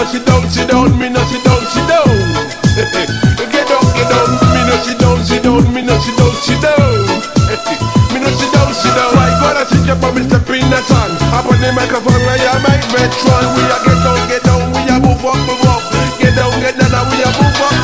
no sit down, sit down, me no sit down, sit down. get down, get down, me no sit down, sit down, me no sit down, sit down. me no sit down, sit down. Right, God, I sit up and me step in the. Up on the microphone, I am my metron. We a get down, get down, we a move up, move up. Get down, get down, we a move up,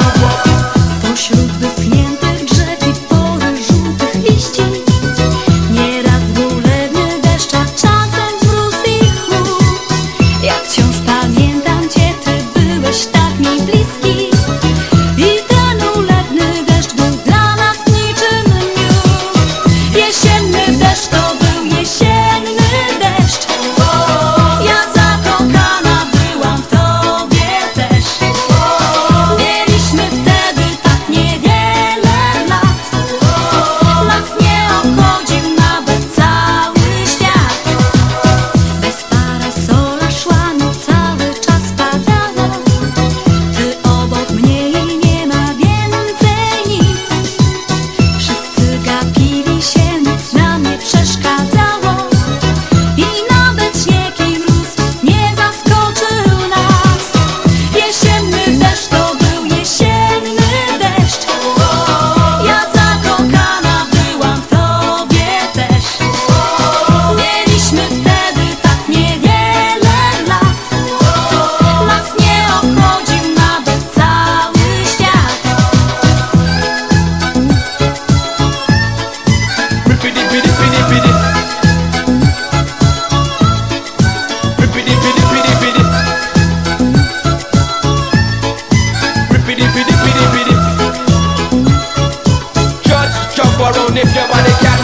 if your body can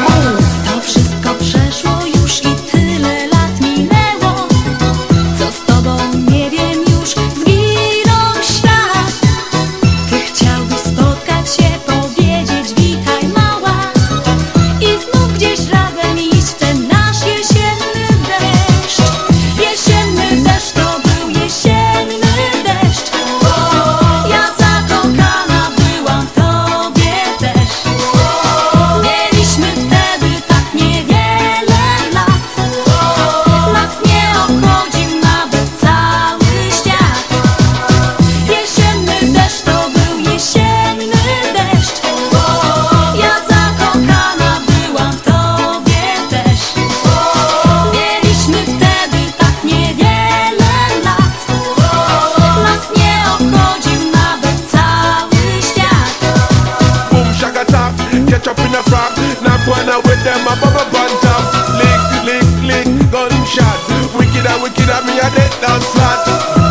a bubble on top. Lick, lick, lick, gunshot. Wicked and wicked, and me a dead dance flat.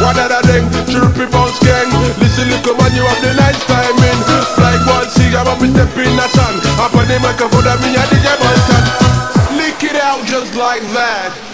What are the thing? Chirpy bounce gang. Listen, little man, you have the nice timing. Fly one, see, I'm up and step in the sun. Up on the microphone, and me a DJ Bunton. Lick it out just like that.